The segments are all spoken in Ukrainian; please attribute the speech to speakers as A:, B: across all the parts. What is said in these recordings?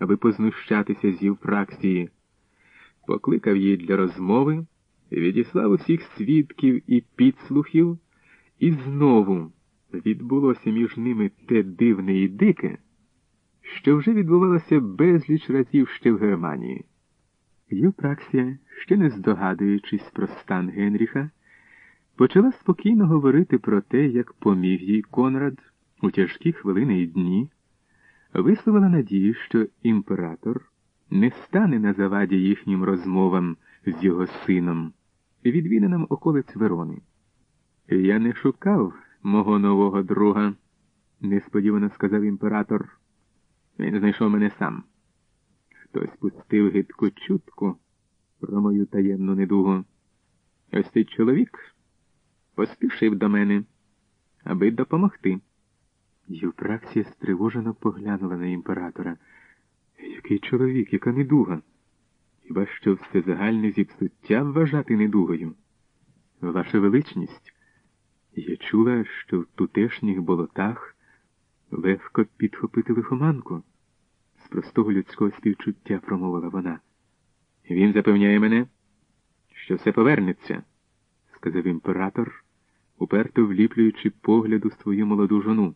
A: аби познущатися з Євпраксії, покликав її для розмови, відіслав усіх свідків і підслухів, і знову відбулося між ними те дивне і дике, що вже відбувалося безліч разів ще в Германії. Євпраксія, ще не здогадуючись про стан Генріха, почала спокійно говорити про те, як поміг їй Конрад у тяжкі хвилини і дні, висловила надію, що імператор не стане на заваді їхнім розмовам з його сином, відвідинам околиць Верони. Я не шукав мого нового друга, несподівано сказав імператор. Він знайшов мене сам. Хтось пустив гидку чутку про мою таємну недугу. Ось цей чоловік поспішив до мене, аби допомогти. Євпраксія стривожено поглянула на імператора. Який чоловік, яка недуга? Хіба що все загальне зіпсуття вважати недугою? Ваша величність, я чула, що в тутешніх болотах легко підхопити лихоманку. З простого людського співчуття промовила вона. Він запевняє мене, що все повернеться, сказав імператор, уперто вліплюючи погляду свою молоду жону.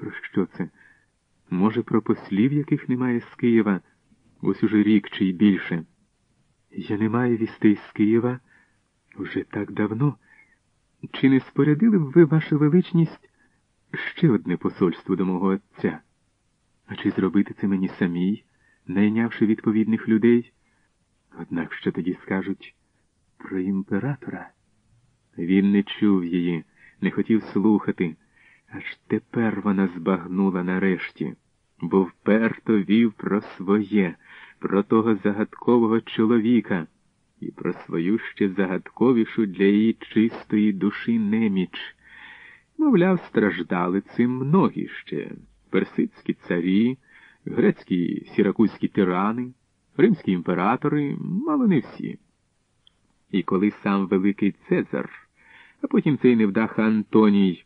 A: Про що це? Може, про послів, яких немає з Києва, ось уже рік чи й більше. Я не маю вістей з Києва вже так давно. Чи не спорядили б ви, ваша величність, ще одне посольство до мого отця? А чи зробити це мені самій, найнявши відповідних людей? Однак що тоді скажуть про імператора? Він не чув її, не хотів слухати. Аж тепер вона збагнула нарешті, бо вперто вів про своє, про того загадкового чоловіка і про свою ще загадковішу для її чистої душі неміч. Мовляв, страждали цим многі ще персидські царі, грецькі сіракузькі тирани, римські імператори, мало не всі. І коли сам Великий Цезар, а потім цей невдаха Антоній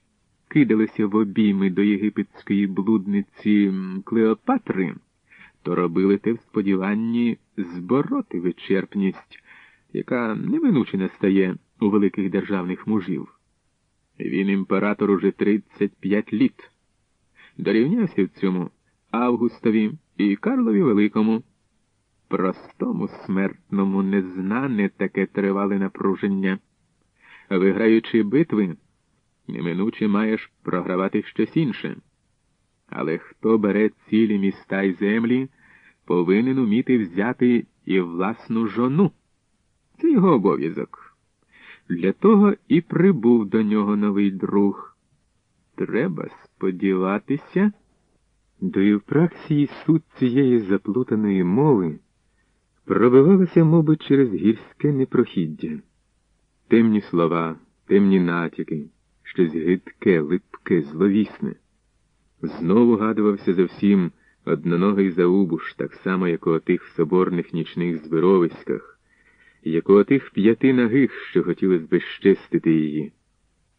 A: кидалися в обійми до єгипетської блудниці Клеопатри, то робили те в сподіванні збороти вичерпність, яка неминуче настає у великих державних мужів. Він імператор уже 35 літ. Дорівнявся в цьому Августові і Карлові Великому. Простому смертному незнане таке тривале напруження. Виграючи битви, неминуче маєш програвати щось інше. Але хто бере цілі міста й землі, повинен уміти взяти і власну жону. Це його обов'язок. Для того і прибув до нього новий друг. Треба сподіватися. До Євпраксії суть цієї заплутаної мови пробивалася, мабуть, через гірське непрохіддя. Темні слова, темні натяки щось гидке, липке, зловісне. Знову гадувався зовсім одноногий заубуш, так само, як у тих соборних нічних збировиськах, як у тих п'яти ногих, що хотіли збезчестити її,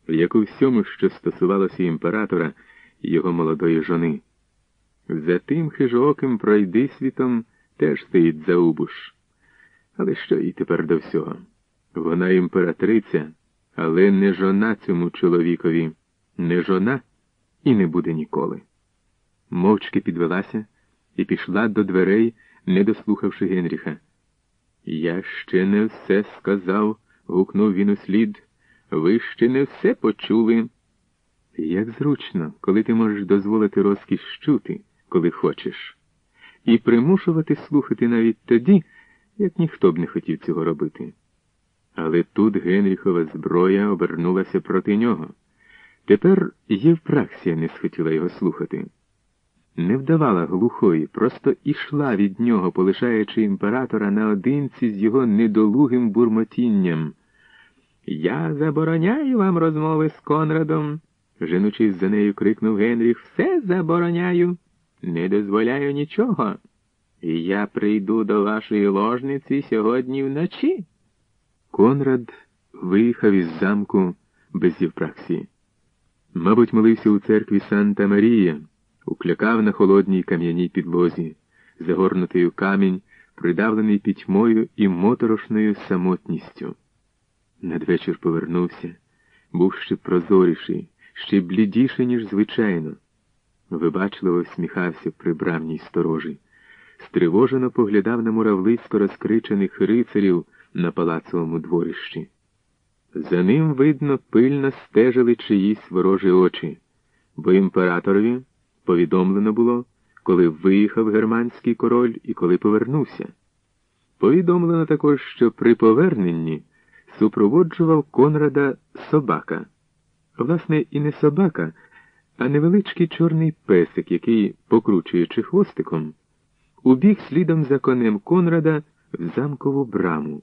A: як у всьому, що стосувалося імператора і його молодої жони. За тим хижооким пройдисвітом теж стоїть заубуш. Але що їй тепер до всього? Вона імператриця але не жона цьому чоловікові, не жона і не буде ніколи. Мовчки підвелася і пішла до дверей, не дослухавши Генріха. Я ще не все сказав, гукнув він услід. Ви ще не все почули. Як зручно, коли ти можеш дозволити розкіш чути, коли хочеш, і примушувати слухати навіть тоді, як ніхто б не хотів цього робити. Але тут Генріхова зброя обернулася проти нього. Тепер Євпраксія не схотіла його слухати. Не вдавала глухої, просто ішла від нього, полишаючи імператора наодинці з його недолугим бурмотінням. Я забороняю вам розмови з Конрадом, женучись за нею, крикнув Генріх. Все забороняю, не дозволяю нічого. І я прийду до вашої ложниці сьогодні вночі. Конрад виїхав із замку без Євпраксії. Мабуть, молився у церкві Санта Марія, уклякав на холодній кам'яній підлозі, загорнутий у камінь, придавлений пітьмою і моторошною самотністю. Надвечір повернувся, був ще прозоріший, ще блідіший, ніж звичайно. Вибачливо всміхався при брамній сторожі, стривожено поглядав на муравлисько розкричених рицарів на палацовому дворищі. За ним, видно, пильно стежили чиїсь ворожі очі, бо імператорові повідомлено було, коли виїхав германський король і коли повернувся. Повідомлено також, що при поверненні супроводжував Конрада собака. Власне, і не собака, а невеличкий чорний песик, який, покручуючи хвостиком, убіг слідом за конем Конрада в замкову браму.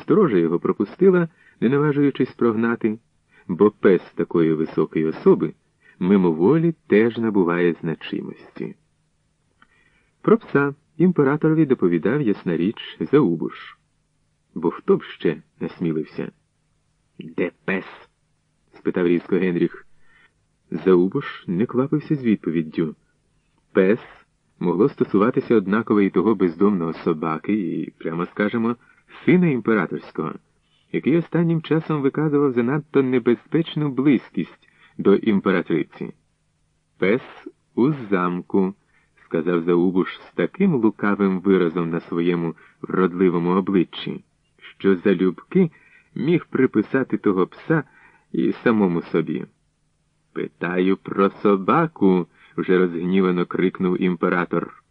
A: Сторожа його пропустила, не наважуючись прогнати, бо пес такої високої особи мимоволі теж набуває значимості. Про пса імператорові доповідав ясна річ Заубуш. Бо хто б ще насмілився? Де пес? спитав різко Генріх. Заубуш не квапився з відповіддю. Пес могло стосуватися однаково і того бездомного собаки, і, прямо скажемо, сина імператорського, який останнім часом виказував занадто небезпечну близькість до імператриці. Пес у замку, сказав Заубуш з таким лукавим виразом на своєму вродливому обличчі, що залюбки міг приписати того пса і самому собі. Питаю про собаку, вже розгнівано крикнув імператор.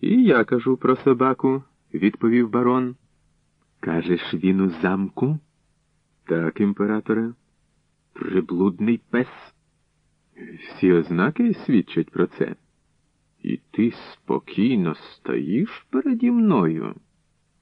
A: І я кажу про собаку, відповів барон. Кажеш, він у замку? Так, імператоре. Приблудний пес. Всі ознаки свідчать про це. І ти спокійно стоїш переді мною.